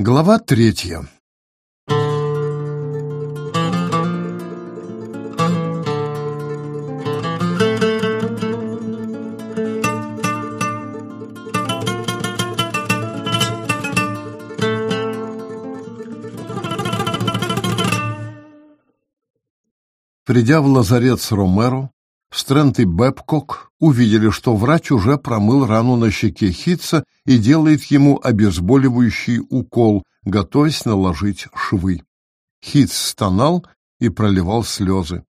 Глава третья. Придя в лазарет с Ромеро, Стрэнд и Бэбкок увидели, что врач уже промыл рану на щеке Хитца и делает ему обезболивающий укол, готовясь наложить швы. Хитц стонал и проливал слезы.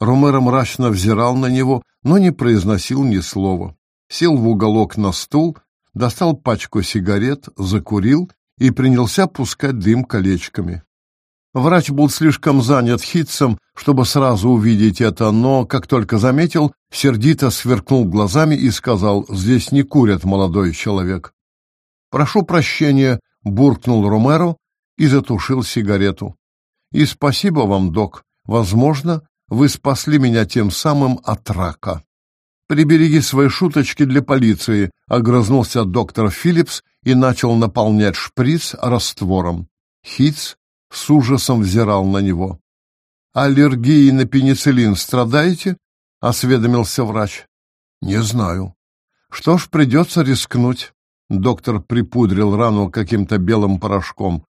Ромеро мрачно взирал на него, но не произносил ни слова. Сел в уголок на стул, достал пачку сигарет, закурил и принялся пускать дым колечками. Врач был слишком занят Хитцем, чтобы сразу увидеть это, но, как только заметил, сердито сверкнул глазами и сказал, «Здесь не курят, молодой человек». «Прошу прощения», — буркнул Ромеро и затушил сигарету. «И спасибо вам, док. Возможно, вы спасли меня тем самым от рака». «Прибереги свои шуточки для полиции», — огрызнулся доктор Филлипс и начал наполнять шприц раствором. Хитц с ужасом взирал на него. «Аллергией на пенициллин страдаете?» — осведомился врач. «Не знаю». «Что ж, придется рискнуть». Доктор припудрил рану каким-то белым порошком.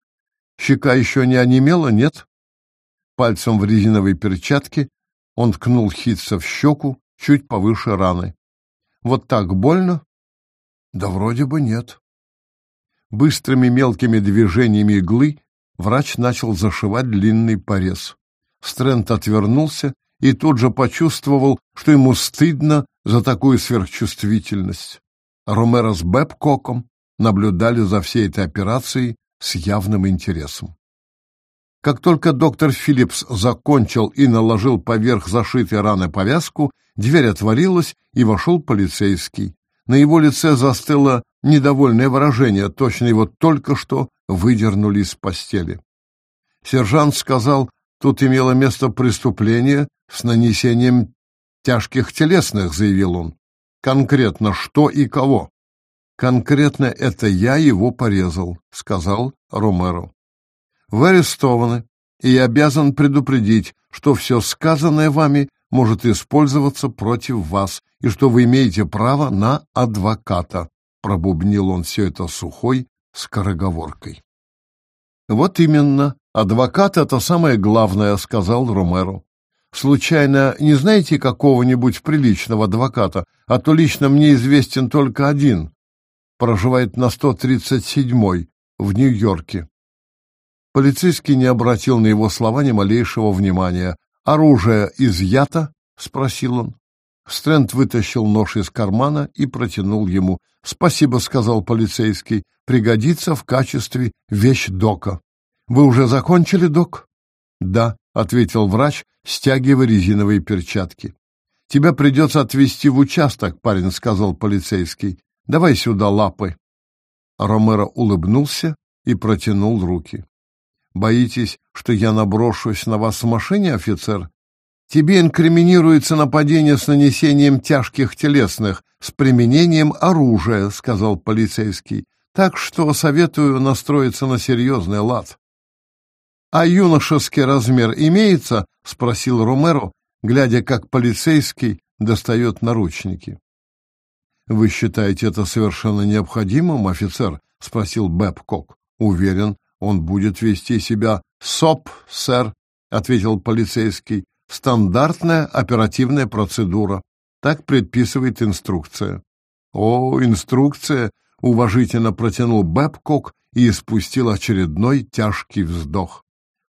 «Щека еще не онемела, нет?» Пальцем в резиновой перчатке он ткнул Хитца в щеку, чуть повыше раны. «Вот так больно?» «Да вроде бы нет». Быстрыми мелкими движениями иглы Врач начал зашивать длинный порез. Стрэнд отвернулся и тут же почувствовал, что ему стыдно за такую сверхчувствительность. Ромеро с Бэбкоком наблюдали за всей этой операцией с явным интересом. Как только доктор Филлипс закончил и наложил поверх зашитой раны повязку, дверь отворилась, и вошел полицейский. На его лице застыло недовольное выражение, точно его только что выдернули из постели. Сержант сказал, тут имело место преступление с нанесением тяжких телесных, заявил он. Конкретно что и кого? Конкретно это я его порезал, сказал Ромеро. Вы арестованы, и я обязан предупредить, что все сказанное вами может использоваться против вас, и что вы имеете право на адвоката. Пробубнил он все это сухой скороговоркой. Вот именно, адвокат — это самое главное, сказал Ромеро. Случайно не знаете какого-нибудь приличного адвоката, а то лично мне известен только один. Проживает на 137-й в Нью-Йорке. Полицейский не обратил на его слова ни малейшего внимания. «Оружие изъято?» — спросил он. Стрэнд вытащил нож из кармана и протянул ему. «Спасибо», — сказал полицейский. «Пригодится в качестве вещдока». «Вы уже закончили, док?» «Да», — ответил врач, стягивая резиновые перчатки. «Тебя придется отвезти в участок, парень», — сказал полицейский. «Давай сюда лапы». Ромеро улыбнулся и протянул руки. Боитесь, что я наброшусь на вас в машине, офицер? Тебе инкриминируется нападение с нанесением тяжких телесных, с применением оружия, сказал полицейский. Так что советую настроиться на серьезный лад. А юношеский размер имеется? спросил Ромеро, глядя, как полицейский достает наручники. Вы считаете это совершенно необходимым, офицер? спросил Бэбкок. Уверен, он будет вести себя СОП, сэр, ответил полицейский. Стандартная оперативная процедура. Так предписывает инструкция. О, инструкция, уважительно протянул Бэбкок и испустил очередной тяжкий вздох.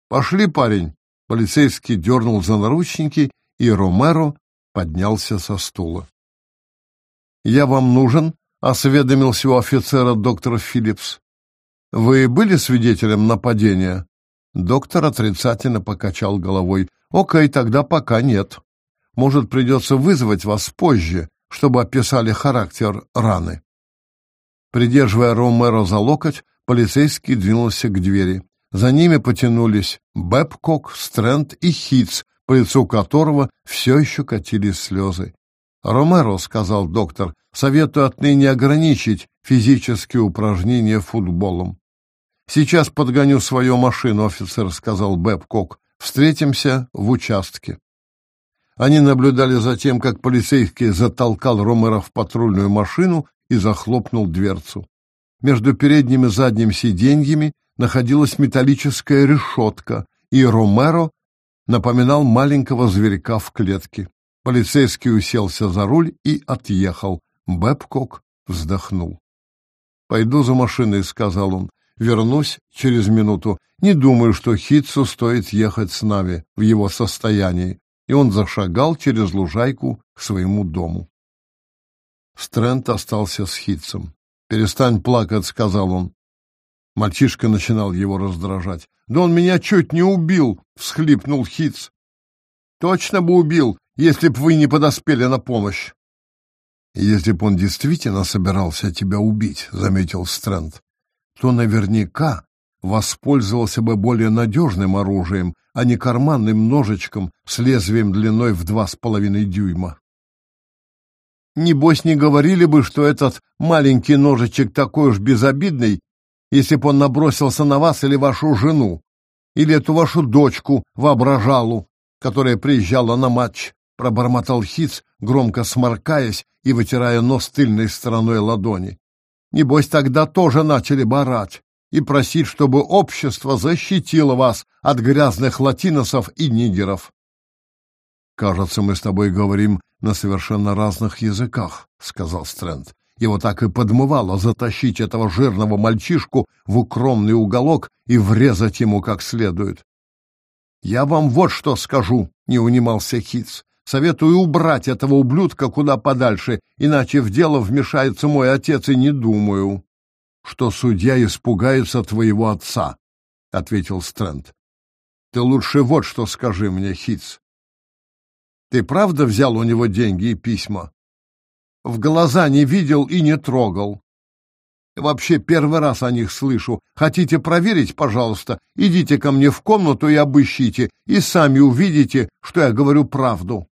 Пошли, парень. Полицейский дернул за наручники, и Ромеро поднялся со стула. «Я вам нужен?» — осведомился у офицера доктор Филлипс. Вы были свидетелем нападения? Доктор отрицательно покачал головой. Окей, тогда пока нет. Может, придется вызвать вас позже, чтобы описали характер раны. Придерживая Ромеро за локоть, полицейский двинулся к двери. За ними потянулись Бэбкок, Стрэнд и Хитц, по лицу которого все еще катились слезы. «Ромеро», — сказал доктор, — «советую отныне ограничить физические упражнения футболом. Сейчас подгоню свою машину, офицер сказал Бэбкок. Встретимся в участке. Они наблюдали за тем, как полицейский затолкал Ромера в патрульную машину и захлопнул дверцу. Между передним и задним сиденьями находилась металлическая решетка, и Ромеро напоминал маленького зверька в клетке. Полицейский уселся за руль и отъехал. Бэбкок вздохнул. «Пойду за машиной», — сказал он. «Вернусь через минуту. Не думаю, что Хитцу стоит ехать с нами в его состоянии». И он зашагал через лужайку к своему дому. Стрэнд остался с Хитцем. «Перестань плакать», — сказал он. Мальчишка начинал его раздражать. «Да он меня чуть не убил!» — всхлипнул Хитц. «Точно бы убил, если б вы не подоспели на помощь!» «Если б он действительно собирался тебя убить», — заметил Стрэнд, «то наверняка воспользовался бы более надежным оружием, а не карманным ножичком с лезвием длиной в два с половиной дюйма». Небось, не говорили бы, что этот маленький ножичек такой уж безобидный, если б он набросился на вас или вашу жену, или эту вашу дочку, воображалу, которая приезжала на матч, пробормотал Хитц, громко сморкаясь и вытирая нос тыльной стороной ладони. Небось, тогда тоже начали барать и просить, чтобы общество защитило вас от грязных латиносов и нигеров. «Кажется, мы с тобой говорим на совершенно разных языках», — сказал Стрэнд. Его так и подмывало затащить этого жирного мальчишку в укромный уголок и врезать ему как следует. «Я вам вот что скажу», — не унимался Хитц. «Советую убрать этого ублюдка куда подальше, иначе в дело вмешается мой отец, и не думаю, что судья испугается твоего отца», — ответил Стрэнд. «Ты лучше вот что скажи мне, Хитц. Ты правда взял у него деньги и письма?» в глаза не видел и не трогал. Вообще первый раз о них слышу. Хотите проверить, пожалуйста, идите ко мне в комнату и обыщите, и сами увидите, что я говорю правду.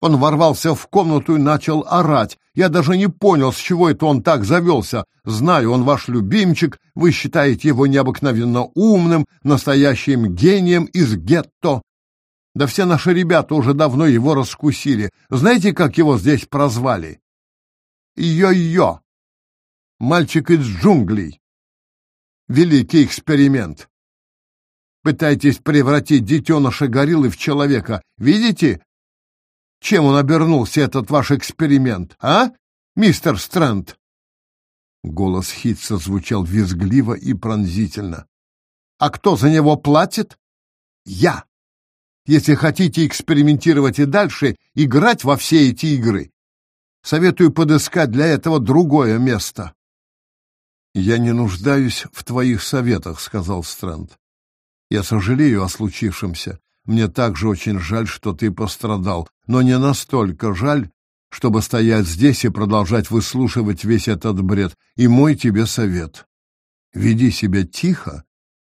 Он ворвался в комнату и начал орать. Я даже не понял, с чего это он так завелся. Знаю, он ваш любимчик, вы считаете его необыкновенно умным, настоящим гением из гетто. Да все наши ребята уже давно его раскусили. Знаете, как его здесь прозвали? Йо-йо! Мальчик из джунглей. Великий эксперимент. Пытайтесь превратить детеныша гориллы в человека. Видите, чем он обернулся, этот ваш эксперимент, а, мистер Стрэнд? Голос Хитца звучал визгливо и пронзительно. А кто за него платит? Я. Если хотите экспериментировать и дальше, играть во все эти игры, Советую подыскать для этого другое место. Я не нуждаюсь в твоих советах, сказал Стрэнд. Я сожалею о случившемся. Мне также очень жаль, что ты пострадал, но не настолько жаль, чтобы стоять здесь и продолжать выслушивать весь этот бред. И мой тебе совет. Веди себя тихо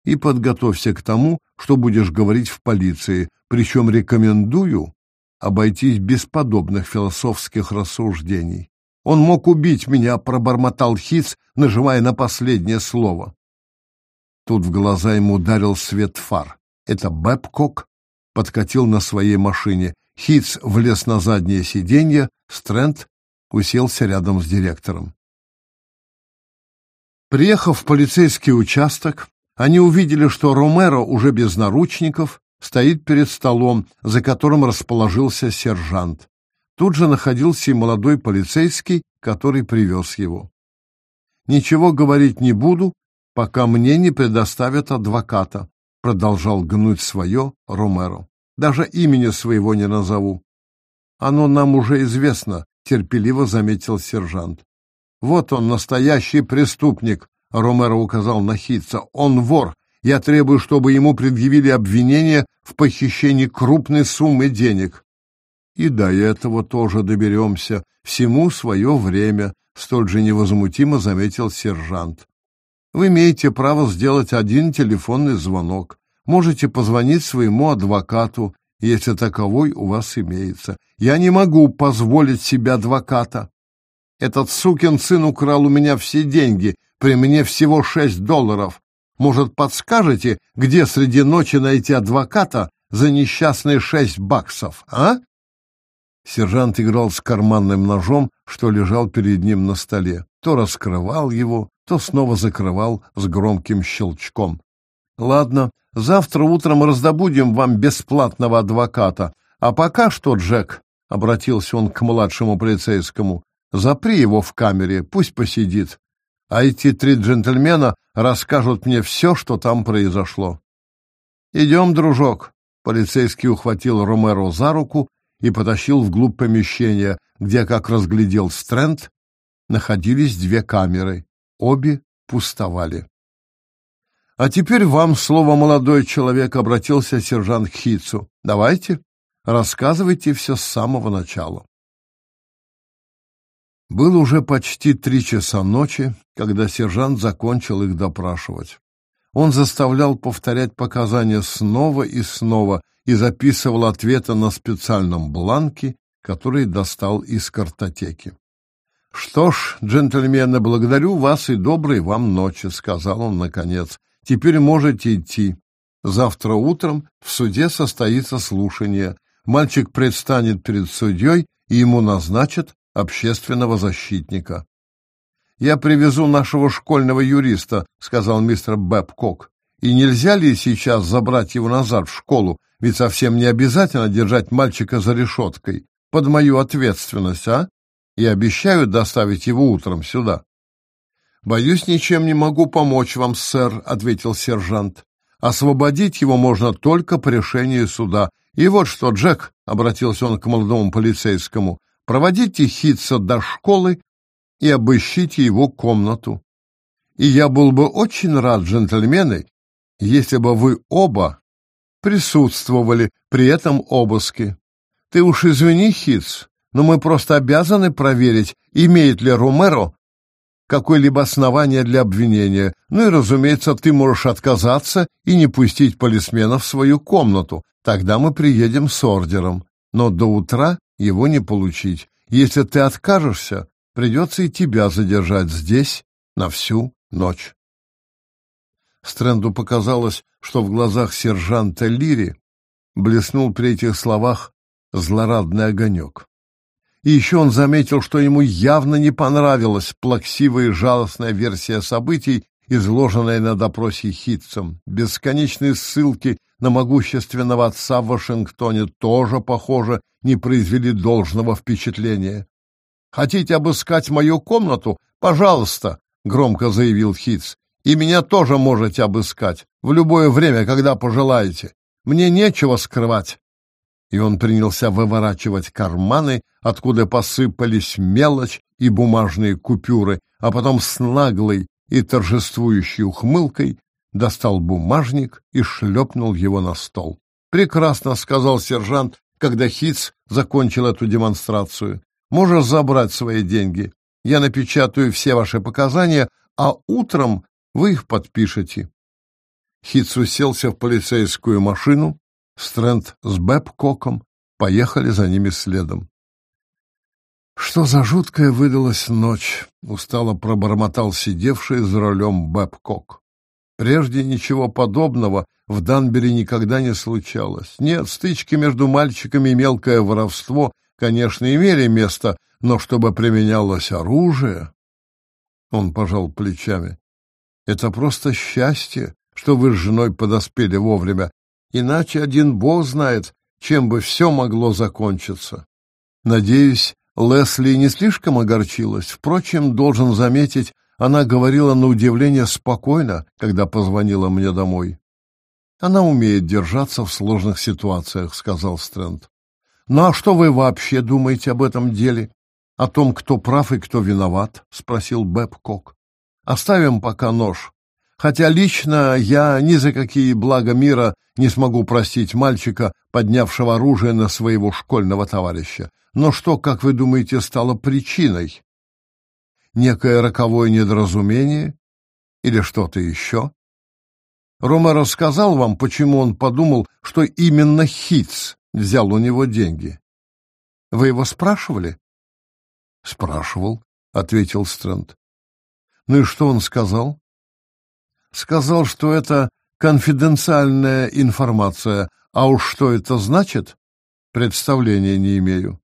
и подготовься к тому, что будешь говорить в полиции, причем рекомендую обойтись без подобных философских рассуждений. Он мог убить меня, пробормотал Хитц, нажимая на последнее слово. Тут в глаза ему ударил свет фар. Это Бэбкок подкатил на своей машине. Хитц влез на заднее сиденье, Стрэнд уселся рядом с директором. Приехав в полицейский участок, они увидели, что Ромеро уже без наручников стоит перед столом, за которым расположился сержант. Тут же находился и молодой полицейский, который привез его. «Ничего говорить не буду, пока мне не предоставят адвоката», продолжал гнуть свое Ромеро. «Даже имени своего не назову». «Оно нам уже известно», — терпеливо заметил сержант. «Вот он, настоящий преступник», — Ромеро указал на Хитца. «Он вор, я требую, чтобы ему предъявили обвинение в похищении крупной суммы денег. И до этого тоже доберемся. Всему свое время, столь же невозмутимо заметил сержант. Вы имеете право сделать один телефонный звонок. Можете позвонить своему адвокату, если таковой у вас имеется. Я не могу позволить себе адвоката. Этот сукин сын украл у меня все деньги, при мне всего шесть долларов. Может, подскажете, где среди ночи найти адвоката за несчастные шесть баксов, а?» Сержант играл с карманным ножом, что лежал перед ним на столе. То раскрывал его, то снова закрывал с громким щелчком. «Ладно, завтра утром раздобудем вам бесплатного адвоката. А пока что, Джек, — обратился он к младшему полицейскому, — запри его в камере, пусть посидит. А эти три джентльмена расскажут мне все, что там произошло. «Идем, дружок!» Полицейский ухватил Ромеро за руку и потащил вглубь помещения, где, как разглядел Стрэнд, находились две камеры. Обе пустовали. «А теперь вам слово, молодой человек», — обратился сержант к Хитцу. «Давайте, рассказывайте все с самого начала». Было уже почти три часа ночи, когда сержант закончил их допрашивать. Он заставлял повторять показания снова и снова и записывал ответы на специальном бланке, который достал из картотеки. «Что ж, джентльмены, благодарю вас и доброй вам ночи», — сказал он наконец. «Теперь можете идти. Завтра утром в суде состоится слушание. Мальчик предстанет перед судьей, и ему назначат общественного защитника. «Я привезу нашего школьного юриста», — сказал мистер Бэбкок. «И нельзя ли сейчас забрать его назад в школу? Ведь совсем не обязательно держать мальчика за решеткой. Под мою ответственность, а? И обещаю доставить его утром сюда». «Боюсь, ничем не могу помочь вам, сэр», — ответил сержант. «Освободить его можно только по решению суда. И вот что, Джек», — обратился он к молодому полицейскому, проводите Хитца до школы и обыщите его комнату. И я был бы очень рад, джентльмены, если бы вы оба присутствовали при этом обыске. Ты уж извини, Хитц, но мы просто обязаны проверить, имеет ли Ромеро какое-либо основание для обвинения. Ну и, разумеется, ты можешь отказаться и не пустить полисмена в свою комнату. Тогда мы приедем с ордером. Но до утра его не получить. Если ты откажешься, придется и тебя задержать здесь на всю ночь. Стрэнду показалось, что в глазах сержанта Лири блеснул при этих словах злорадный огонек. И еще он заметил, что ему явно не понравилась плаксивая и жалостная версия событий, изложенная на допросе Хитцем. Бесконечные ссылки на могущественного отца в Вашингтоне тоже, похоже, не произвели должного впечатления. «Хотите обыскать мою комнату? Пожалуйста!» — громко заявил Хитц. «И меня тоже можете обыскать в любое время, когда пожелаете. Мне нечего скрывать». И он принялся выворачивать карманы, откуда посыпались мелочь и бумажные купюры, а потом с наглой и торжествующей ухмылкой достал бумажник и шлепнул его на стол. «Прекрасно», — сказал сержант, когда Хитц закончил эту демонстрацию. «Можешь забрать свои деньги. Я напечатаю все ваши показания, а утром вы их подпишете». Хитц уселся в полицейскую машину, Стрэнд с Бэбкоком поехали за ними следом. «Что за жуткая выдалась ночь?» — устало пробормотал сидевший за рулем Бэбкок. Прежде ничего подобного в Данбере никогда не случалось. Нет, стычки между мальчиками и мелкое воровство, конечно, имели место, но чтобы применялось оружие... Он пожал плечами. Это просто счастье, что вы с женой подоспели вовремя, иначе один бог знает, чем бы все могло закончиться. Надеюсь, Лесли не слишком огорчилась. Впрочем, должен заметить, она говорила на удивление спокойно, когда позвонила мне домой. Она умеет держаться в сложных ситуациях, сказал Стрэнд. Ну а что вы вообще думаете об этом деле? О том, кто прав и кто виноват? спросил Бэб Кок. Оставим пока нож. Хотя лично я ни за какие блага мира не смогу простить мальчика, поднявшего оружие на своего школьного товарища. Но что, как вы думаете, стало причиной некое роковое недоразумение или что-то еще? Рома рассказал вам, почему он подумал, что именно Хитц взял у него деньги. Вы его спрашивали? Спрашивал, ответил Стрэнд. Ну и что он сказал? Сказал, что это конфиденциальная информация, а уж что это значит, представления не имею.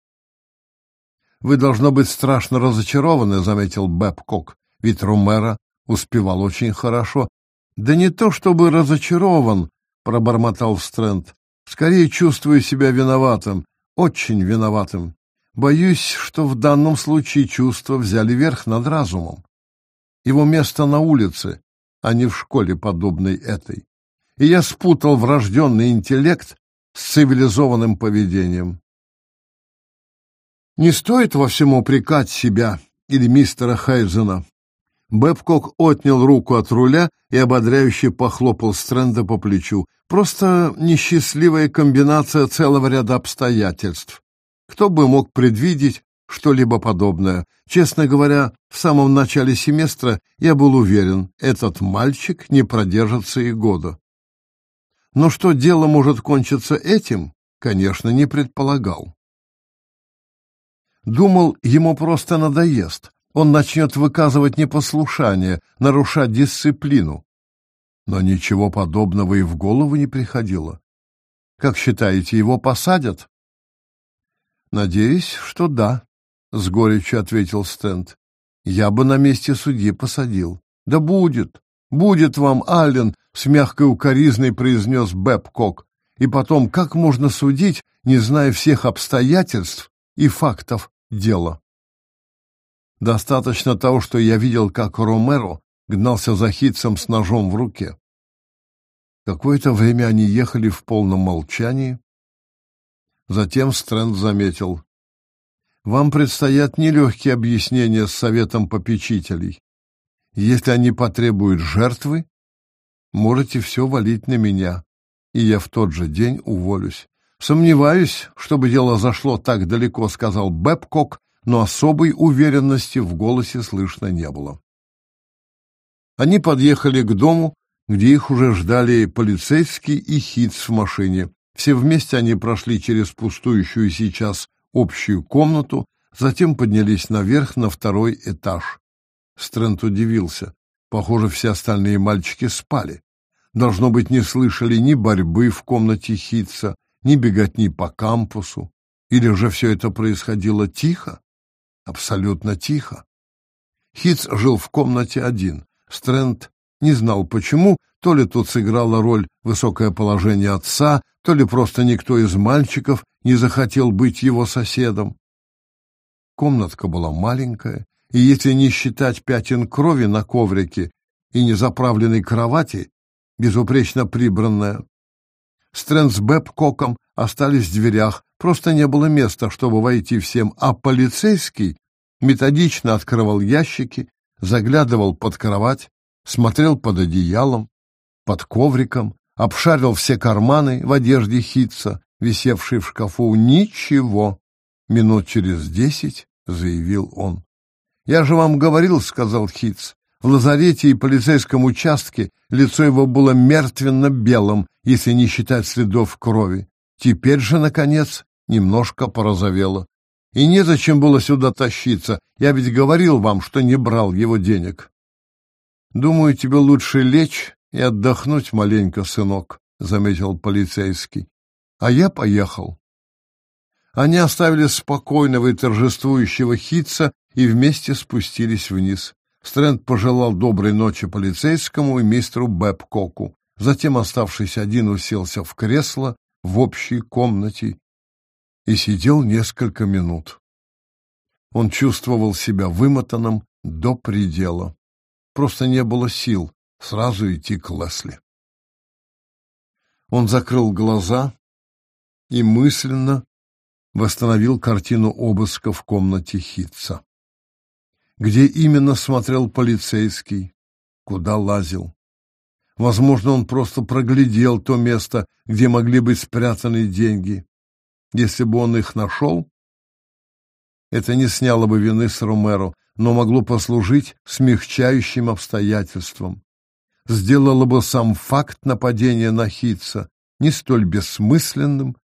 Вы должно быть страшно разочарованы, заметил Бэбкок, ведь Румера успевал очень хорошо. Да не то чтобы разочарован, пробормотал Стрэнд. Скорее чувствую себя виноватым, очень виноватым. Боюсь, что в данном случае чувства взяли верх над разумом. Его место на улице, а не в школе, подобной этой. И я спутал врожденный интеллект с цивилизованным поведением. Не стоит во всем упрекать себя или мистера Хайзена. Бэбкок отнял руку от руля и ободряюще похлопал Стрэнда по плечу. Просто несчастливая комбинация целого ряда обстоятельств. Кто бы мог предвидеть что-либо подобное? Честно говоря, в самом начале семестра я был уверен, этот мальчик не продержится и года. Но что дело может кончиться этим, конечно, не предполагал. Думал, ему просто надоест. Он начнет выказывать непослушание, нарушать дисциплину. Но ничего подобного и в голову не приходило. Как считаете, его посадят? Надеюсь, что да, с горечью ответил Стенд. Я бы на месте судьи посадил. Да будет, будет вам, Аллен, с мягкой укоризной произнес Бэбкок. И потом, как можно судить, не зная всех обстоятельств и фактов дела. Достаточно того, что я видел, как Ромеро гнался за Хитцем с ножом в руке. Какое-то время они ехали в полном молчании. Затем Стрэнд заметил. «Вам предстоят нелегкие объяснения с советом попечителей. Если они потребуют жертвы, можете все валить на меня, и я в тот же день уволюсь. Сомневаюсь, чтобы дело зашло так далеко, сказал Бэбкок, но особой уверенности в голосе слышно не было. Они подъехали к дому, где их уже ждали полицейский и Хитс в машине. Все вместе они прошли через пустующую сейчас общую комнату, затем поднялись наверх на второй этаж. Стрэнд удивился. Похоже, все остальные мальчики спали. Должно быть, не слышали ни борьбы в комнате Хитца, ни беготни по кампусу. Или же все это происходило тихо? Абсолютно тихо. Хитц жил в комнате один. Стрэнд не знал почему, то ли тут сыграла роль высокое положение отца, то ли просто никто из мальчиков не захотел быть его соседом. Комнатка была маленькая, и если не считать пятен крови на коврике и незаправленной кровати, безупречно прибранная, Стрэнд с Бэбкоком остались в дверях, просто не было места, чтобы войти всем, а полицейский методично открывал ящики, заглядывал под кровать, смотрел под одеялом, под ковриком, обшарил все карманы в одежде Хитца, висевшей в шкафу. Ничего. Минут через десять заявил он. «Я же вам говорил, — сказал Хитц, в лазарете и полицейском участке лицо его было мертвенно-белым, если не считать следов крови. Теперь же, наконец, немножко порозовело. И незачем было сюда тащиться. Я ведь говорил вам, что не брал его денег. Думаю, тебе лучше лечь и отдохнуть маленько, сынок, заметил полицейский. А я поехал. Они оставили спокойного и торжествующего Хитца и вместе спустились вниз. Стрэнд пожелал доброй ночи полицейскому и мистеру Бэбкоку. Затем, оставшись один, уселся в кресло в общей комнате и сидел несколько минут. Он чувствовал себя вымотанным до предела. Просто не было сил сразу идти к Лесли. Он закрыл глаза и мысленно восстановил картину обыска в комнате Хитца где именно смотрел полицейский, куда лазил. Возможно, он просто проглядел то место, где могли быть спрятаны деньги. Если бы он их нашел, это не сняло бы вины с Ромеро, но могло послужить смягчающим обстоятельством. Сделало бы сам факт нападения на Хитца не столь бессмысленным,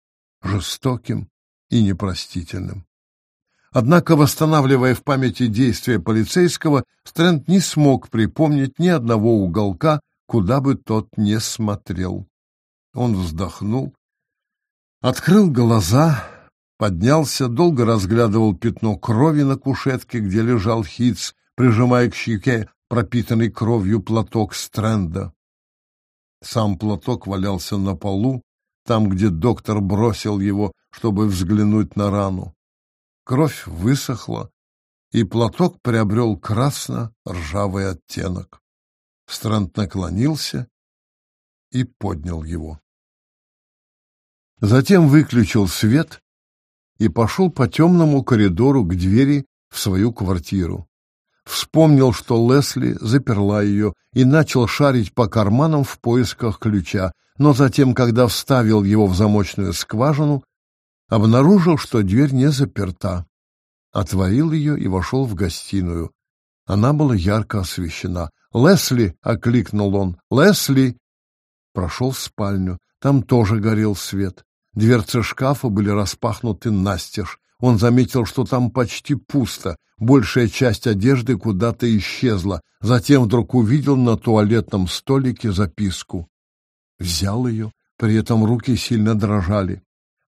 жестоким и непростительным. Однако, восстанавливая в памяти действия полицейского, Стрэнд не смог припомнить ни одного уголка, куда бы тот ни смотрел. Он вздохнул, открыл глаза, поднялся, долго разглядывал пятно крови на кушетке, где лежал Хитц, прижимая к щеке пропитанный кровью платок Стрэнда. Сам платок валялся на полу, там, где доктор бросил его, чтобы взглянуть на рану. Кровь высохла, и платок приобрел красно-ржавый оттенок. Стрэнд наклонился и поднял его. Затем выключил свет и пошел по темному коридору к двери в свою квартиру. Вспомнил, что Лесли заперла ее и начал шарить по карманам в поисках ключа, но затем, когда вставил его в замочную скважину, обнаружил, что дверь не заперта. Отворил ее и вошел в гостиную. Она была ярко освещена. «Лесли!» — окликнул он. «Лесли!» Прошел в спальню. Там тоже горел свет. Дверцы шкафа были распахнуты настежь. Он заметил, что там почти пусто. Большая часть одежды куда-то исчезла. Затем вдруг увидел на туалетном столике записку. Взял ее, при этом руки сильно дрожали.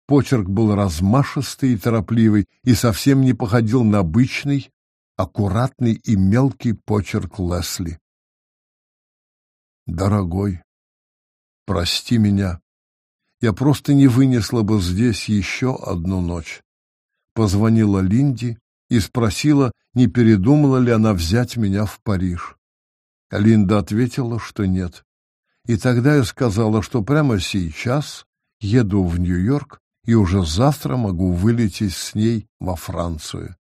Почерк был размашистый и торопливый и совсем не походил на обычный, аккуратный и мелкий почерк Лесли. «Дорогой, прости меня. Я просто не вынесла бы здесь еще одну ночь». Позвонила Линди и спросила, не передумала ли она взять меня в Париж. Линда ответила, что нет. И тогда я сказала, что прямо сейчас еду в Нью-Йорк и уже завтра могу вылететь с ней во Францию.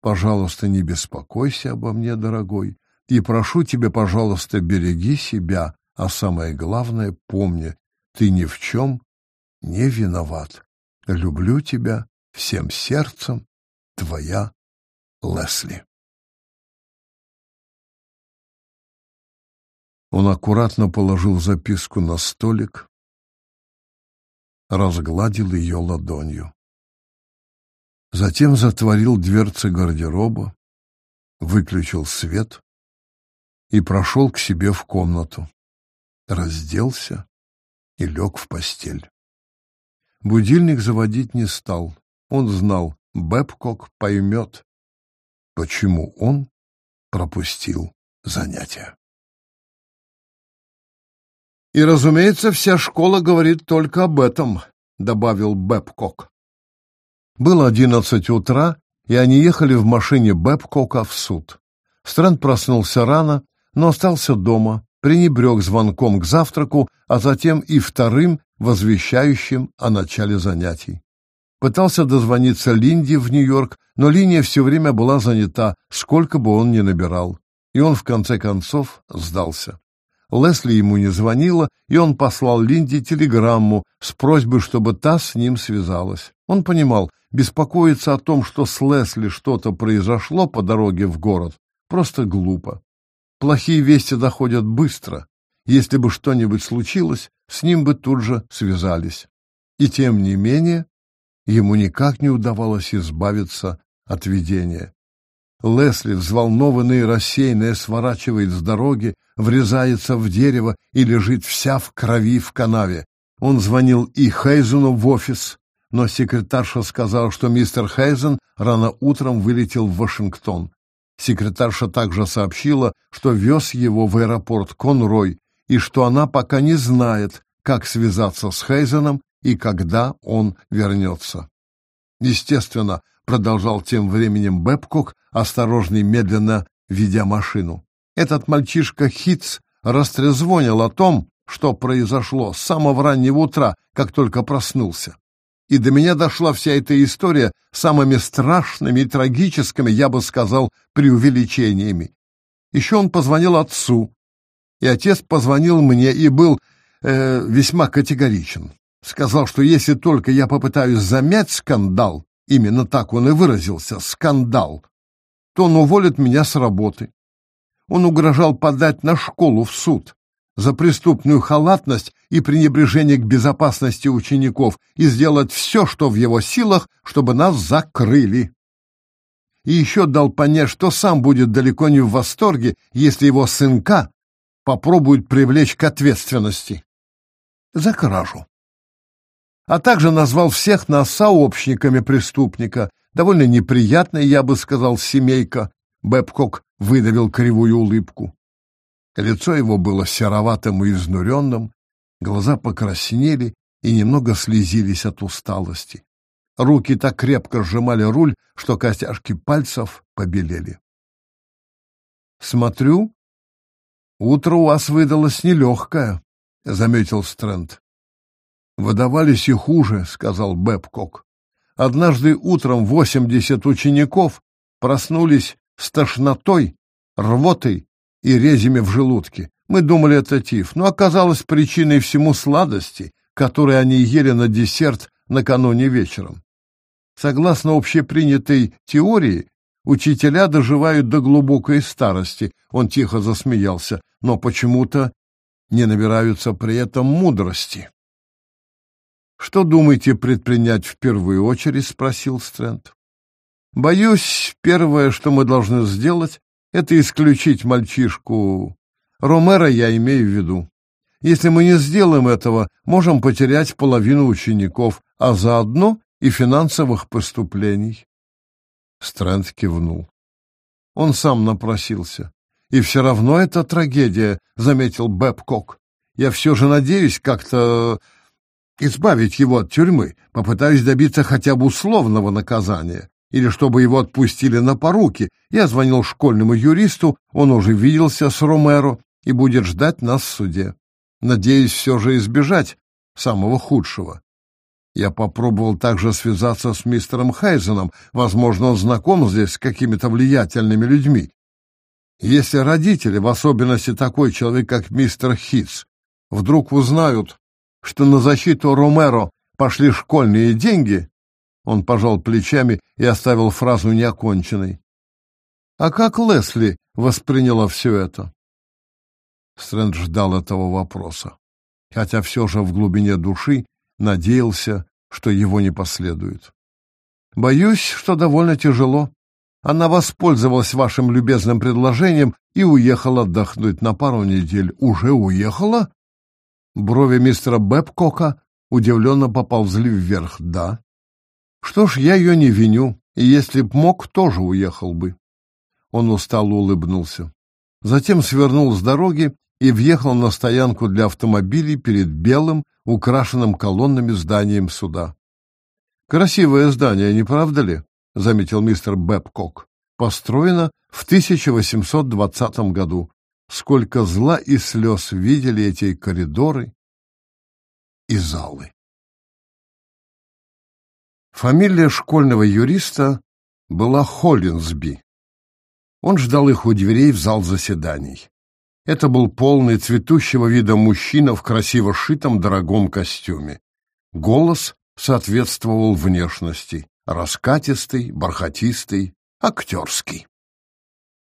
Пожалуйста, не беспокойся обо мне, дорогой, и прошу тебя, пожалуйста, береги себя, а самое главное, помни, ты ни в чем не виноват. Люблю тебя всем сердцем, твоя Лесли. Он аккуратно положил записку на столик, разгладил ее ладонью. Затем затворил дверцы гардероба, выключил свет и прошел к себе в комнату, разделся и лег в постель. Будильник заводить не стал. Он знал, Бэбкок поймет, почему он пропустил занятия. И, разумеется, вся школа говорит только об этом, добавил Бэбкок. Было одиннадцать утра, и они ехали в машине Бэбкока в суд. Стрэнд проснулся рано, но остался дома, пренебрег звонком к завтраку, а затем и вторым, возвещающим о начале занятий. Пытался дозвониться Линде в Нью-Йорк, но линия все время была занята, сколько бы он ни набирал. И он в конце концов сдался. Лесли ему не звонила, и он послал Линде телеграмму с просьбой, чтобы та с ним связалась. Он понимал, беспокоиться о том, что с Лесли что-то произошло по дороге в город, просто глупо. Плохие вести доходят быстро. Если бы что-нибудь случилось, с ним бы тут же связались. И тем не менее, ему никак не удавалось избавиться от видения. Лесли, взволнованный и рассеянный, сворачивает с дороги, врезается в дерево и лежит вся в крови в канаве. Он звонил и Хейзену в офис, но секретарша сказала, что мистер Хейзен рано утром вылетел в Вашингтон. Секретарша также сообщила, что вез его в аэропорт Конрой и что она пока не знает, как связаться с Хейзеном и когда он вернется. Естественно, продолжал тем временем Бэбкок, осторожно и медленно ведя машину. Этот мальчишка Хитц растрезвонил о том, что произошло с самого раннего утра, как только проснулся. И до меня дошла вся эта история самыми страшными и трагическими, я бы сказал, преувеличениями. Еще он позвонил отцу, и отец позвонил мне и был э, весьма категоричен. Сказал, что если только я попытаюсь замять скандал, именно так он и выразился, скандал, то он уволит меня с работы. Он угрожал подать на школу в суд за преступную халатность и пренебрежение к безопасности учеников и сделать все, что в его силах, чтобы нас закрыли. И еще дал понять, что сам будет далеко не в восторге, если его сынка попробуют привлечь к ответственности за кражу. А также назвал всех нас сообщниками преступника. Довольно неприятная, я бы сказал, семейка. Бэбкок выдавил кривую улыбку. Лицо его было сероватым и изнуренным, глаза покраснели и немного слезились от усталости. Руки так крепко сжимали руль, что костяшки пальцев побелели. «Смотрю, утро у вас выдалось нелегкое», — заметил Стрэнд. «Выдавались и хуже», — сказал Бэбкок. «Однажды утром восемьдесят учеников проснулись с тошнотой, рвотой и резями в желудке. Мы думали, это тиф, но оказалось причиной всему сладости, которые они ели на десерт накануне вечером. Согласно общепринятой теории, учителя доживают до глубокой старости, он тихо засмеялся, но почему-то не набираются при этом мудрости. «Что думаете предпринять в первую очередь?» — спросил Стрэнд. «Боюсь, первое, что мы должны сделать, это исключить мальчишку. Ромера я имею в виду. Если мы не сделаем этого, можем потерять половину учеников, а заодно и финансовых поступлений. Стрэнд кивнул. Он сам напросился. И все равно это трагедия, заметил Бэбкок. Я все же надеюсь как-то избавить его от тюрьмы, попытаюсь добиться хотя бы условного наказания или чтобы его отпустили на поруки. Я звонил школьному юристу, он уже виделся с Ромеро и будет ждать нас в суде. Надеюсь все же избежать самого худшего. Я попробовал также связаться с мистером Хайзеном. Возможно, он знаком здесь с какими-то влиятельными людьми. Если родители, в особенности такой человек, как мистер Хитц, вдруг узнают, что на защиту Ромеро пошли школьные деньги, он пожал плечами и оставил фразу неоконченной. А как Лесли восприняла все это? Стрэнд ждал этого вопроса, хотя все же в глубине души надеялся, что его не последует. Боюсь, что довольно тяжело. Она воспользовалась вашим любезным предложением и уехала отдохнуть на пару недель. Уже уехала? Брови мистера Бэбкока удивленно поползли вверх. Да. Что ж, я ее не виню, и если б мог, тоже уехал бы. Он устало улыбнулся. Затем свернул с дороги и въехал на стоянку для автомобилей перед белым, украшенным колоннами зданием суда. «Красивое здание, не правда ли?» — заметил мистер Бэбкок. «Построено в 1820 году. Сколько зла и слез видели эти коридоры и залы!» Фамилия школьного юриста была Холлинсби. Он ждал их у дверей в зал заседаний. Это был полный цветущего вида мужчина в красиво шитом дорогом костюме. Голос соответствовал внешности. Раскатистый, бархатистый, актерский.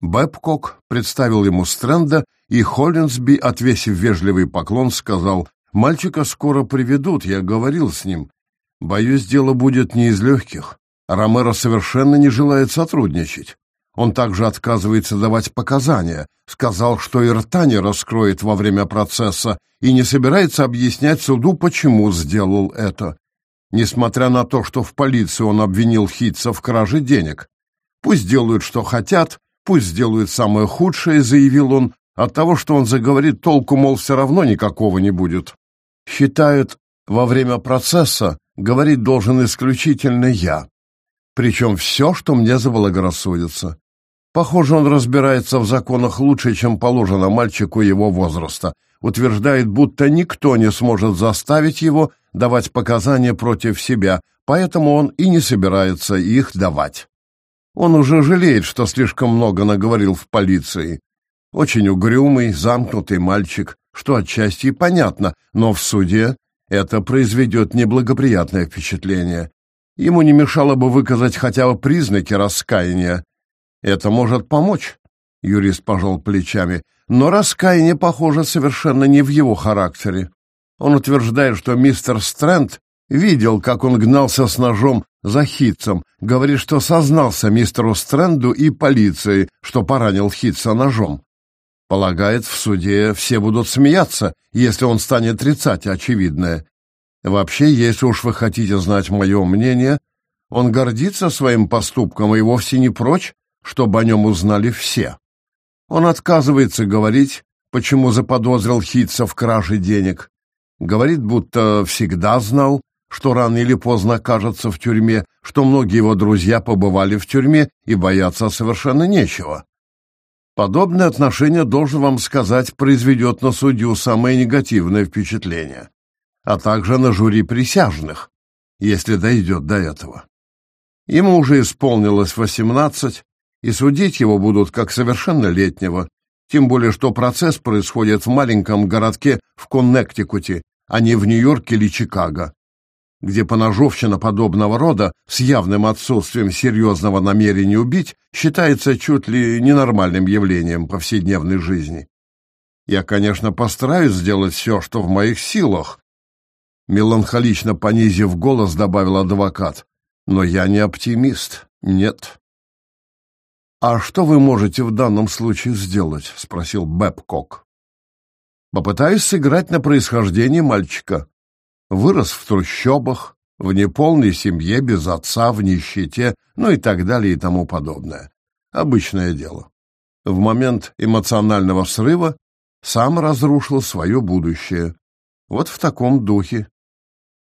Бэбкок представил ему Стрэнда, и Холлинсби, отвесив вежливый поклон, сказал, «Мальчика скоро приведут, я говорил с ним. Боюсь, дело будет не из легких. Ромеро совершенно не желает сотрудничать. Он также отказывается давать показания, сказал, что и рта не раскроет во время процесса и не собирается объяснять суду, почему сделал это. Несмотря на то, что в полиции он обвинил Хитца в краже денег. Пусть делают, что хотят, пусть сделают самое худшее, заявил он, от того, что он заговорит, толку, мол, все равно никакого не будет. Считают, во время процесса говорить должен исключительно я. Причем все, что мне заблагорассудится. Похоже, он разбирается в законах лучше, чем положено мальчику его возраста. Утверждает, будто никто не сможет заставить его давать показания против себя, поэтому он и не собирается их давать. Он уже жалеет, что слишком много наговорил в полиции. Очень угрюмый, замкнутый мальчик, что отчасти и понятно, но в суде это произведет неблагоприятное впечатление. Ему не мешало бы выказать хотя бы признаки раскаяния, это может помочь, юрист пожал плечами, но раскаяние, похоже, совершенно не в его характере. Он утверждает, что мистер Стрэнд видел, как он гнался с ножом за Хитцем, говорит, что сознался мистеру Стрэнду и полиции, что поранил Хитца ножом. Полагает, в суде все будут смеяться, если он станет отрицать очевидное. Вообще, если уж вы хотите знать мое мнение, он гордится своим поступком и вовсе не прочь, чтобы о нем узнали все. Он отказывается говорить, почему заподозрил Хитца в краже денег. Говорит, будто всегда знал, что рано или поздно окажется в тюрьме, что многие его друзья побывали в тюрьме и бояться совершенно нечего. Подобное отношение, должен вам сказать, произведет на судью самое негативное впечатление, а также на жюри присяжных, если дойдет до этого. Ему уже исполнилось восемнадцать, и судить его будут как совершеннолетнего, тем более что процесс происходит в маленьком городке в Коннектикуте, а не в Нью-Йорке или Чикаго, где поножовщина подобного рода с явным отсутствием серьезного намерения убить считается чуть ли ненормальным явлением повседневной жизни. Я, конечно, постараюсь сделать все, что в моих силах, меланхолично понизив голос, добавил адвокат. Но я не оптимист. Нет. А что вы можете в данном случае сделать? спросил Бэбкок. Попытаюсь сыграть на происхождение мальчика. Вырос в трущобах, в неполной семье, без отца, в нищете, ну и так далее и тому подобное. Обычное дело. В момент эмоционального срыва сам разрушил свое будущее. Вот в таком духе.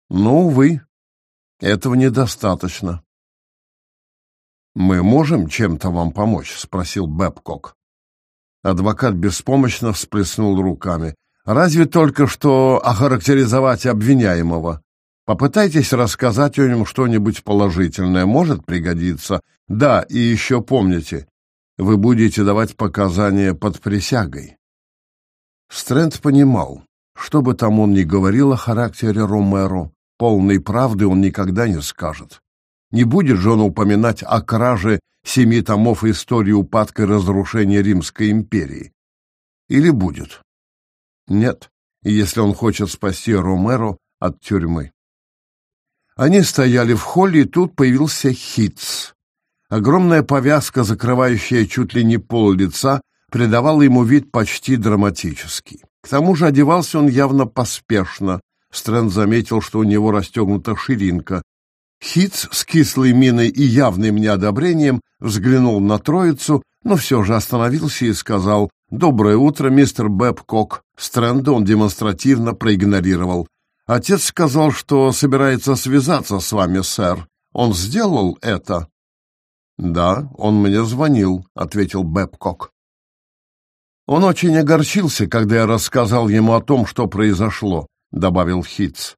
Но, увы, этого недостаточно. «Мы можем чем-то вам помочь?» — спросил Бэбкок. Адвокат беспомощно всплеснул руками. «Разве только что охарактеризовать обвиняемого? Попытайтесь рассказать о нем что-нибудь положительное, может пригодиться. Да, и еще помните, вы будете давать показания под присягой». Стрэнд понимал, что бы там он ни говорил о характере Ромеро, полной правды он никогда не скажет. Не будет же он упоминать о краже семи томов истории упадка и разрушения Римской империи. Или будет? Нет, если он хочет спасти Ромеро от тюрьмы. Они стояли в холле, и тут появился Хитц. Огромная повязка, закрывающая чуть ли не пол лица, придавала ему вид почти драматический. К тому же одевался он явно поспешно. Стрэнд заметил, что у него расстегнута ширинка, Хитц с кислой миной и явным неодобрением взглянул на троицу, но все же остановился и сказал «Доброе утро, мистер Бэбкок». Стрэнда он демонстративно проигнорировал. «Отец сказал, что собирается связаться с вами, сэр. Он сделал это?» «Да, он мне звонил», — ответил Бэбкок. «Он очень огорчился, когда я рассказал ему о том, что произошло», — добавил Хитц.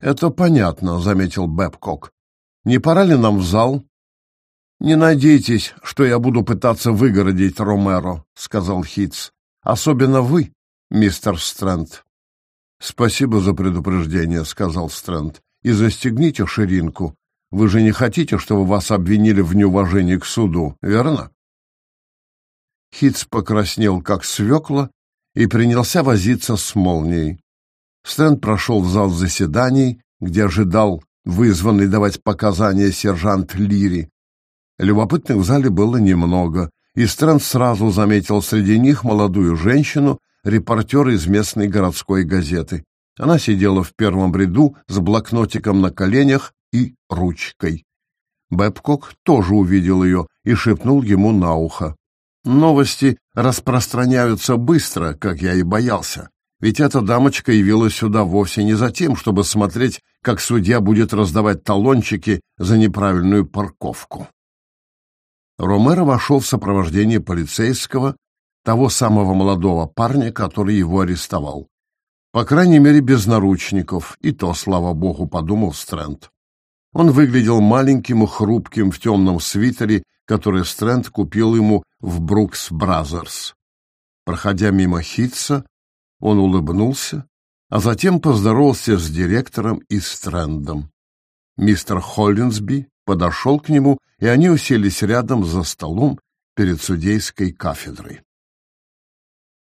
«Это понятно», — заметил Бэбкок. Не пора ли нам в зал? Не надейтесь, что я буду пытаться выгородить Ромеро, сказал Хитц. Особенно вы, мистер Стрэнд. Спасибо за предупреждение, сказал Стрэнд. И застегните ширинку. Вы же не хотите, чтобы вас обвинили в неуважении к суду, верно? Хитц покраснел, как свекла, и принялся возиться с молнией. Стрэнд прошел в зал заседаний, где ожидал вызванный давать показания сержант Лири. Любопытных в зале было немного, и Стрэнд сразу заметил среди них молодую женщину, репортер из местной городской газеты. Она сидела в первом ряду с блокнотиком на коленях и ручкой. Бэбкок тоже увидел ее и шепнул ему на ухо. «Новости распространяются быстро, как я и боялся. Ведь эта дамочка явилась сюда вовсе не за тем, чтобы смотреть, как судья будет раздавать талончики за неправильную парковку. Ромеро вошел в сопровождении полицейского, того самого молодого парня, который его арестовал. По крайней мере, без наручников, и то, слава богу, подумал Стрэнд. Он выглядел маленьким и хрупким в темном свитере, который Стрэнд купил ему в Брукс Бразерс. Проходя мимо Хитца, он улыбнулся, а затем поздоровался с директором и Стрэндом. Мистер Холлинсби подошел к нему, и они уселись рядом за столом перед судейской кафедрой.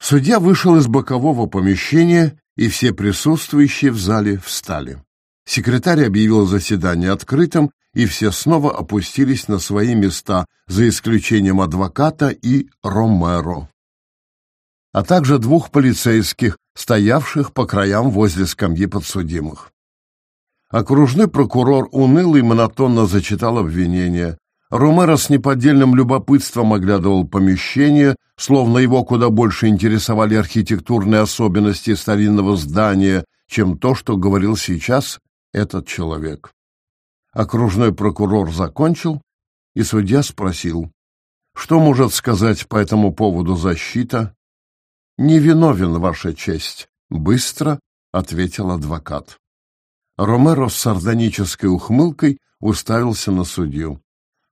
Судья вышел из бокового помещения, и все присутствующие в зале встали. Секретарь объявил заседание открытым, и все снова опустились на свои места, за исключением адвоката и Ромеро. а также двух полицейских, стоявших по краям возле скамьи подсудимых. Окружной прокурор уныло и монотонно зачитал обвинение. Ромеро с неподдельным любопытством оглядывал помещение, словно его куда больше интересовали архитектурные особенности старинного здания, чем то, что говорил сейчас этот человек. Окружной прокурор закончил, и судья спросил, что может сказать по этому поводу защита? «Невиновен, Ваша честь», — быстро ответил адвокат. Ромеро с сардонической ухмылкой уставился на судью.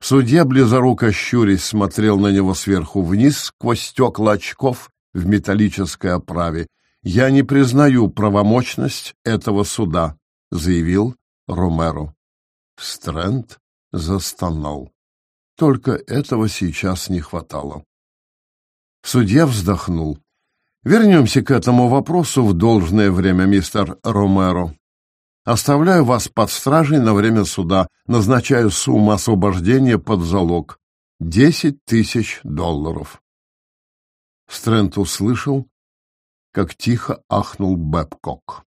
Судья, близоруко щурясь, смотрел на него сверху вниз сквозь стекла очков в металлической оправе. «Я не признаю правомочность этого суда», — заявил Ромеро. Стрэнд застонал. Только этого сейчас не хватало. Судья вздохнул. «Вернемся к этому вопросу в должное время, мистер Ромеро. Оставляю вас под стражей на время суда, назначаю сумму освобождения под залог. Десять тысяч долларов. Стрэнд услышал, как тихо ахнул Бэбкок.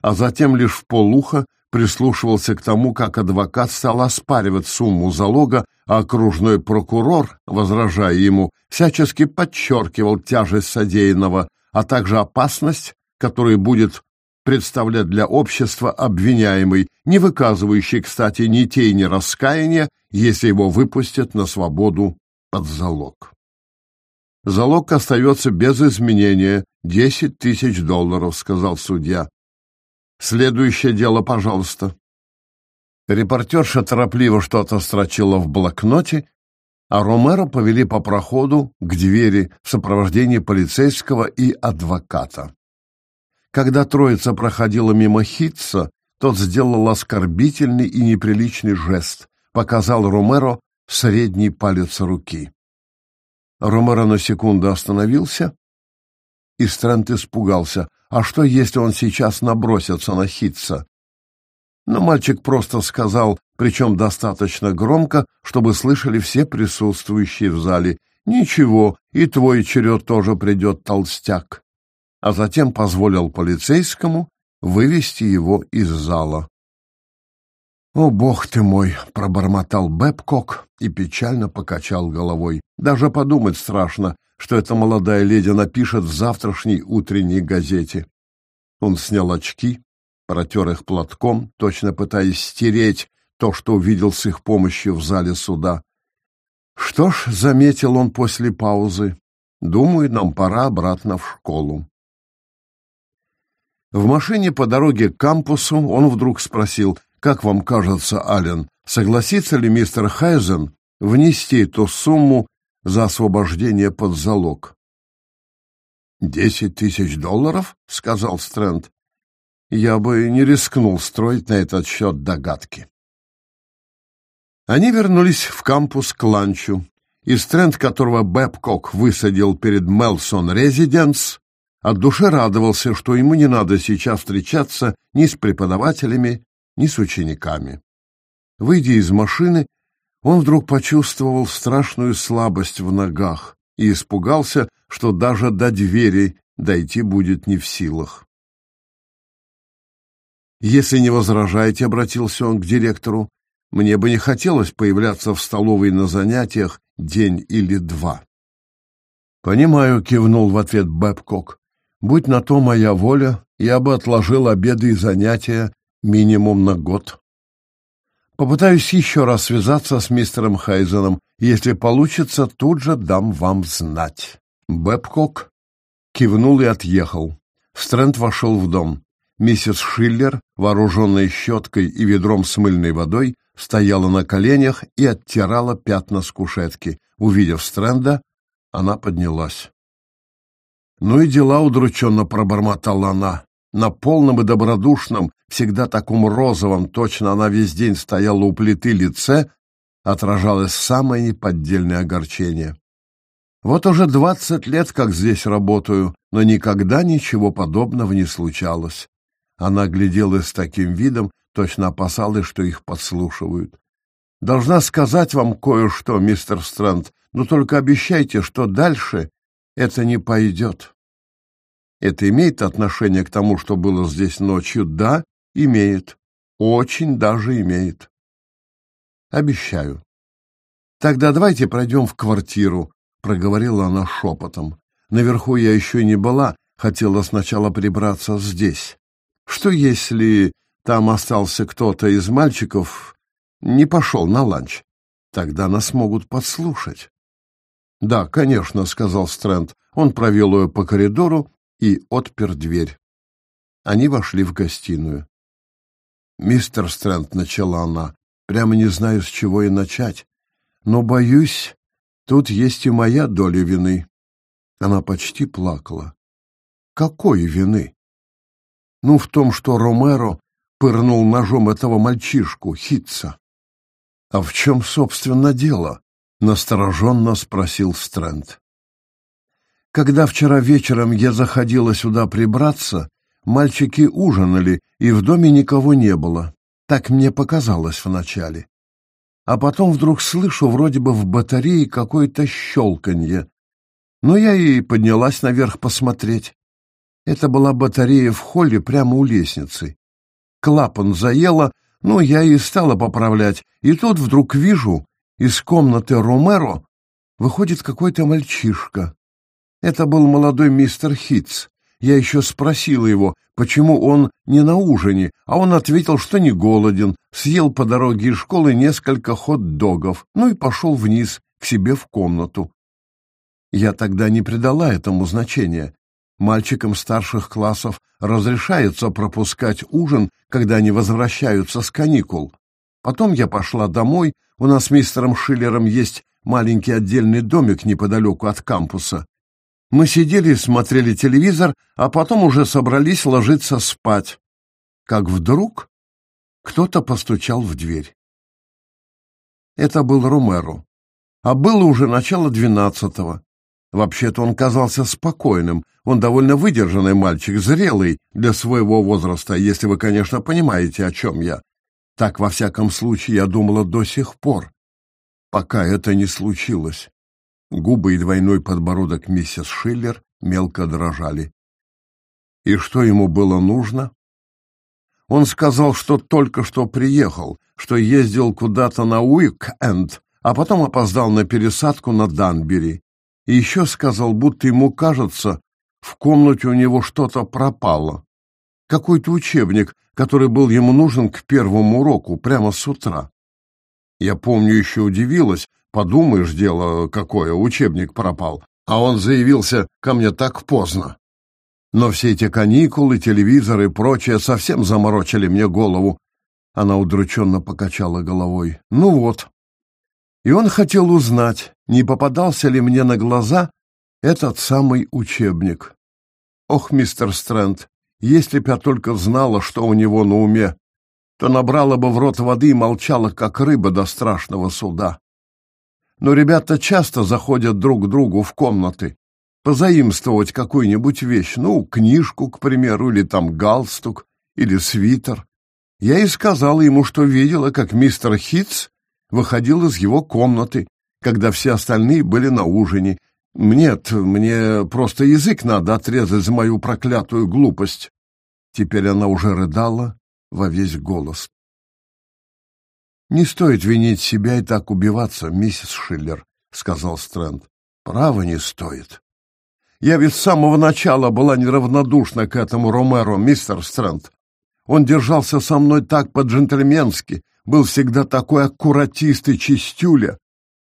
А затем лишь в полуха прислушивался к тому, как адвокат стал оспаривать сумму залога, а окружной прокурор, возражая ему, всячески подчеркивал тяжесть содеянного, а также опасность, которая будет представлять для общества обвиняемый, не выказывающий, кстати, ни тени раскаяния, если его выпустят на свободу под залог. Залог остается без изменения — десять тысяч долларов, — сказал судья. Следующее дело, пожалуйста. Репортерша торопливо что-то строчила в блокноте, а Ромеро повели по проходу к двери в сопровождении полицейского и адвоката. Когда троица проходила мимо Хитца, тот сделал оскорбительный и неприличный жест, показал Ромеро средний палец руки. Ромеро на секунду остановился, и Стрэнд испугался. А что, если он сейчас набросится на Хитца? Но мальчик просто сказал, причем достаточно громко, чтобы слышали все присутствующие в зале. «Ничего, и твой черед тоже придет, толстяк» а затем позволил полицейскому вывести его из зала. «О, бог ты мой!» — пробормотал Бэбкок и печально покачал головой. «Даже подумать страшно, что эта молодая леди напишет в завтрашней утренней газете». Он снял очки, протер их платком, точно пытаясь стереть то, что увидел с их помощью в зале суда. «Что ж», — заметил он после паузы, — «думаю, нам пора обратно в школу». В машине по дороге к кампусу он вдруг спросил, «Как вам кажется, Аллен, согласится ли мистер Хайзен внести эту сумму за освобождение под залог?» «Десять тысяч долларов?» — сказал Стрэнд. «Я бы не рискнул строить на этот счет догадки». Они вернулись в кампус к ланчу, и Стрэнд, которого Бэбкок высадил перед Мелсон Резиденс, от души радовался, что ему не надо сейчас встречаться ни с преподавателями, ни с учениками. Выйдя из машины, он вдруг почувствовал страшную слабость в ногах и испугался, что даже до двери дойти будет не в силах. «Если не возражаете», — обратился он к директору, — «мне бы не хотелось появляться в столовой на занятиях день или два». «Понимаю», — кивнул в ответ Бэбкок. Будь на то моя воля, я бы отложил обеды и занятия минимум на год. Попытаюсь еще раз связаться с мистером Хайзеном. Если получится, тут же дам вам знать. Бэбкок кивнул и отъехал. Стрэнд вошел в дом. Миссис Шиллер, вооруженная щеткой и ведром с мыльной водой, стояла на коленях и оттирала пятна с кушетки. Увидев Стрэнда, она поднялась. Ну и дела удрученно пробормотала она. На полном и добродушном, всегда таком розовом, точно она весь день стояла у плиты лице, отражалось самое неподдельное огорчение. Вот уже двадцать лет, как здесь работаю, но никогда ничего подобного не случалось. Она глядела с таким видом, точно опасалась, что их подслушивают. Должна сказать вам кое-что, мистер Стрэнд, но только обещайте, что дальше Это не пойдет. Это имеет отношение к тому, что было здесь ночью? Да, имеет. Очень даже имеет. Обещаю. Тогда давайте пройдем в квартиру, проговорила она шепотом. Наверху я еще не была, хотела сначала прибраться здесь. Что если там остался кто-то из мальчиков, не пошел на ланч? Тогда нас могут подслушать. Да, конечно, сказал Стрэнд. Он провел ее по коридору и отпер дверь. Они вошли в гостиную. «Мистер Стрэнд», — начала она, — «прямо не знаю, с чего и начать. Но, боюсь, тут есть и моя доля вины». Она почти плакала. «Какой вины?» «Ну, в том, что Ромеро пырнул ножом этого мальчишку, Хитца». «А в чем, собственно, дело?» — настороженно спросил Стрэнд. «Когда вчера вечером я заходила сюда прибраться, мальчики ужинали, и в доме никого не было. Так мне показалось вначале. А потом вдруг слышу вроде бы в батарее какое-то щелканье. Но я и поднялась наверх посмотреть. Это была батарея в холле прямо у лестницы. Клапан заело, ну, я и стала поправлять, и тут вдруг вижу, из комнаты Ромеро выходит какой-то мальчишка. Это был молодой мистер Хитц. Я еще спросила его, почему он не на ужине, а он ответил, что не голоден, съел по дороге из школы несколько хот-догов, ну и пошел вниз, к себе в комнату. Я тогда не придала этому значения. Мальчикам старших классов разрешается пропускать ужин, когда они возвращаются с каникул. Потом я пошла домой, у нас с мистером Шиллером есть маленький отдельный домик неподалеку от кампуса. Мы сидели, смотрели телевизор, а потом уже собрались ложиться спать. Как вдруг кто-то постучал в дверь. Это был Ромеро. А было уже начало двенадцатого. Вообще-то он казался спокойным. Он довольно выдержанный мальчик, зрелый для своего возраста, если вы, конечно, понимаете, о чем я. Так, во всяком случае, я думала до сих пор, пока это не случилось. Губы и двойной подбородок миссис Шиллер мелко дрожали. И что ему было нужно? Он сказал, что только что приехал, что ездил куда-то на уик-энд, а потом опоздал на пересадку на Данбери. И еще сказал, будто ему кажется, в комнате у него что-то пропало. Какой-то учебник, который был ему нужен к первому уроку, прямо с утра. Я помню, еще удивилась, Подумаешь, дело какое, учебник пропал, а он заявился ко мне так поздно. Но все эти каникулы, телевизор и прочее совсем заморочили мне голову. Она удрученно покачала головой. Ну вот. И он хотел узнать, не попадался ли мне на глаза этот самый учебник. Ох, мистер Стрэнд, если б я только знала, что у него на уме, то набрала бы в рот воды и молчала, как рыба до страшного суда но ребята часто заходят друг к другу в комнаты, позаимствовать какую-нибудь вещь, ну, книжку, к примеру, или там галстук, или свитер. Я и сказала ему, что видела, как мистер Хитц выходил из его комнаты, когда все остальные были на ужине. Нет, мне просто язык надо отрезать за мою проклятую глупость. Теперь она уже рыдала во весь голос. «Не стоит винить себя и так убиваться, миссис Шиллер», — сказал Стрэнд. «Право не стоит. Я ведь с самого начала была неравнодушна к этому Ромеро, мистер Стрэнд. Он держался со мной так по-джентльменски, был всегда такой аккуратист и чистюля.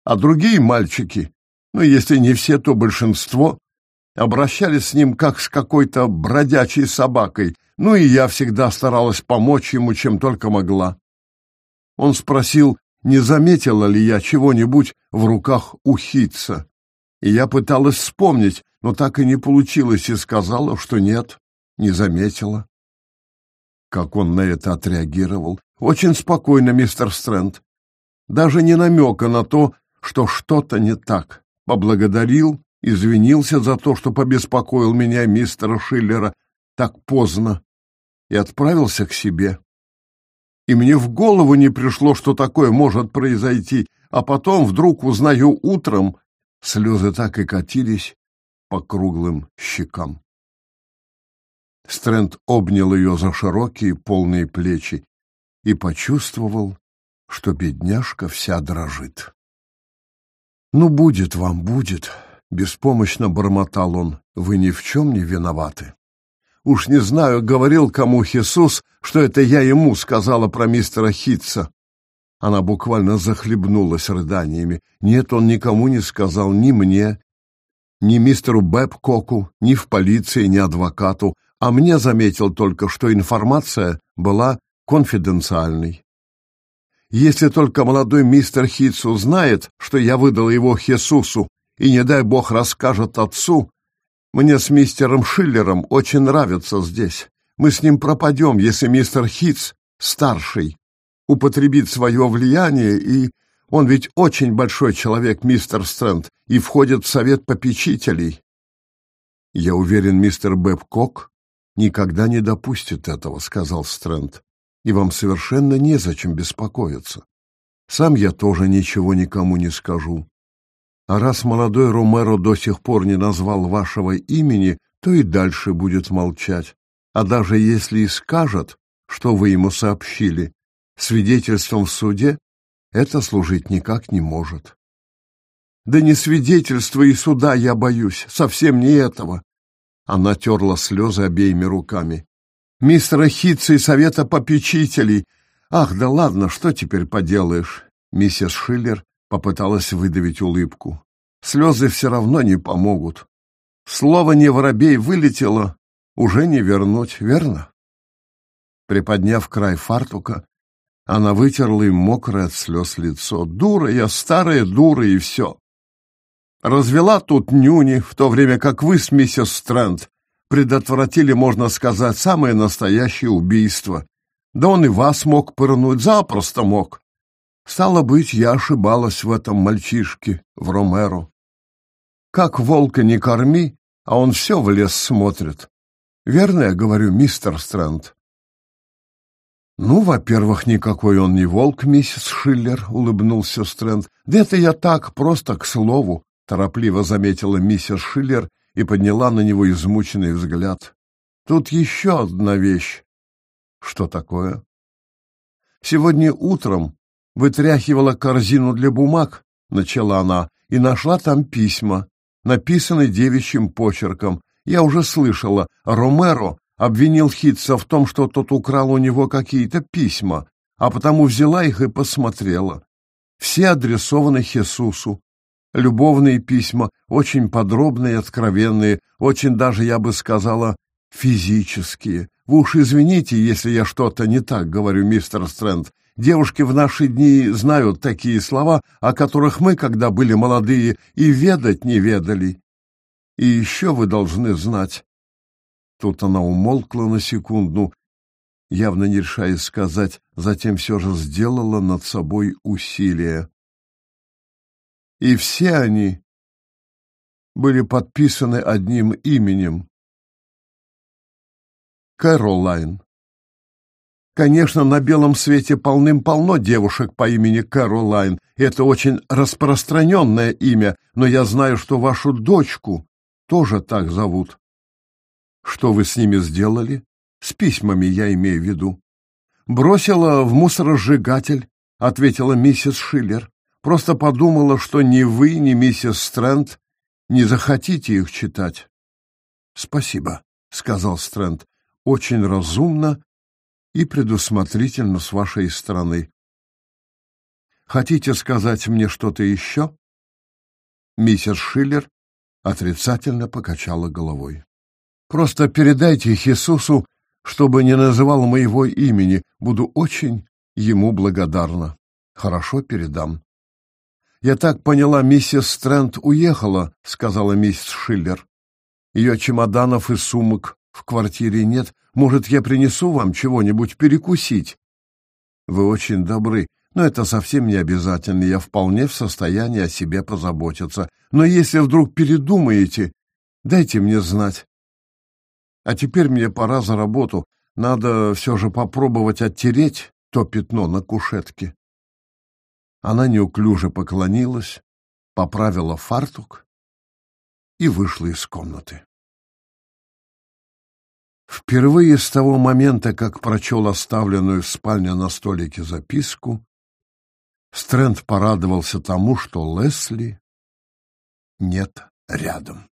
А другие мальчики, ну, если не все, то большинство, обращались с ним как с какой-то бродячей собакой, ну и я всегда старалась помочь ему, чем только могла. Он спросил, не заметила ли я чего-нибудь в руках у Хитца. И я пыталась вспомнить, но так и не получилось, и сказала, что нет, не заметила. Как он на это отреагировал? Очень спокойно, мистер Стрэнд. Даже не намека на то, что что-то не так. Поблагодарил, извинился за то, что побеспокоил меня мистера Шиллера так поздно, и отправился к себе и мне в голову не пришло, что такое может произойти, а потом вдруг узнаю утром, слезы так и катились, по круглым щекам. Стрэнд обнял ее за широкие полные плечи и почувствовал, что бедняжка вся дрожит. «Ну, будет вам, будет», — беспомощно бормотал он, — «вы ни в чем не виноваты». Уж не знаю, говорил кому Хисус, что это я ему сказала про мистера Хитца. Она буквально захлебнулась рыданиями. Нет, он никому не сказал, ни мне, ни мистеру Бэбкоку, ни в полиции, ни адвокату, а мне заметил только, что информация была конфиденциальной. Если только молодой мистер Хитц узнает, что я выдал его Хесусу, и, не дай бог, расскажет отцу, мне с мистером Шиллером очень нравится здесь. Мы с ним пропадем, если мистер Хитц, старший, употребит свое влияние, и он ведь очень большой человек, мистер Стрэнд, и входит в совет попечителей. Я уверен, мистер Бэбкок никогда не допустит этого, сказал Стрэнд и вам совершенно незачем беспокоиться. Сам я тоже ничего никому не скажу. А раз молодой Ромеро до сих пор не назвал вашего имени, то и дальше будет молчать. А даже если и скажет, что вы ему сообщили, свидетельством в суде это служить никак не может. Да не свидетельства и суда я боюсь, совсем не этого. Она терла слезы обеими руками мистера Хитца и совета попечителей. Ах, да ладно, что теперь поделаешь? Миссис Шиллер попыталась выдавить улыбку. Слезы все равно не помогут. Слово «не воробей» вылетело, уже не вернуть, верно? Приподняв край фартука, она вытерла им мокрое от слез лицо. Дура я, старая дура, и все. Развела тут нюни, в то время как вы с миссис Стрэнд предотвратили, можно сказать, самое настоящее убийство. Да он и вас мог пырнуть, запросто мог. Стало быть, я ошибалась в этом мальчишке, в Ромеро. Как волка не корми, а он все в лес смотрит. Верно я говорю, мистер Стрэнд? Ну, во-первых, никакой он не волк, миссис Шиллер, улыбнулся Стрэнд. Да это я так, просто к слову, торопливо заметила миссис Шиллер и подняла на него измученный взгляд. Тут еще одна вещь. Что такое? Сегодня утром вытряхивала корзину для бумаг, начала она, и нашла там письма, написанные девичьим почерком. Я уже слышала, Ромеро обвинил Хитца в том, что тот украл у него какие-то письма, а потому взяла их и посмотрела. Все адресованы Хесусу, любовные письма, очень подробные откровенные, очень даже, я бы сказала, физические. Вы уж извините, если я что-то не так говорю, мистер Стрэнд. Девушки в наши дни знают такие слова, о которых мы, когда были молодые, и ведать не ведали. И еще вы должны знать. Тут она умолкла на секунду, явно не решаясь сказать, затем все же сделала над собой усилие и все они были подписаны одним именем — Кэролайн. Конечно, на белом свете полным-полно девушек по имени Кэролайн, это очень распространенное имя, но я знаю, что вашу дочку тоже так зовут. Что вы с ними сделали? С письмами я имею в виду. Бросила в мусоросжигатель, ответила миссис Шиллер. Просто подумала, что ни вы, ни миссис Стрэнд не захотите их читать. Спасибо, сказал Стрэнд. Очень разумно и предусмотрительно с вашей стороны. Хотите сказать мне что-то еще? Миссис Шиллер отрицательно покачала головой. Просто передайте Иисусу, чтобы не называл моего имени. Буду очень ему благодарна. Хорошо передам. «Я так поняла, миссис Стрэнд уехала», — сказала миссис Шиллер. «Ее чемоданов и сумок в квартире нет. Может, я принесу вам чего-нибудь перекусить?» «Вы очень добры, но это совсем не обязательно. Я вполне в состоянии о себе позаботиться. Но если вдруг передумаете, дайте мне знать. А теперь мне пора за работу. Надо все же попробовать оттереть то пятно на кушетке». Она неуклюже поклонилась, поправила фартук и вышла из комнаты. Впервые с того момента, как прочел оставленную в спальне на столике записку, Стрэнд порадовался тому, что Лесли нет рядом.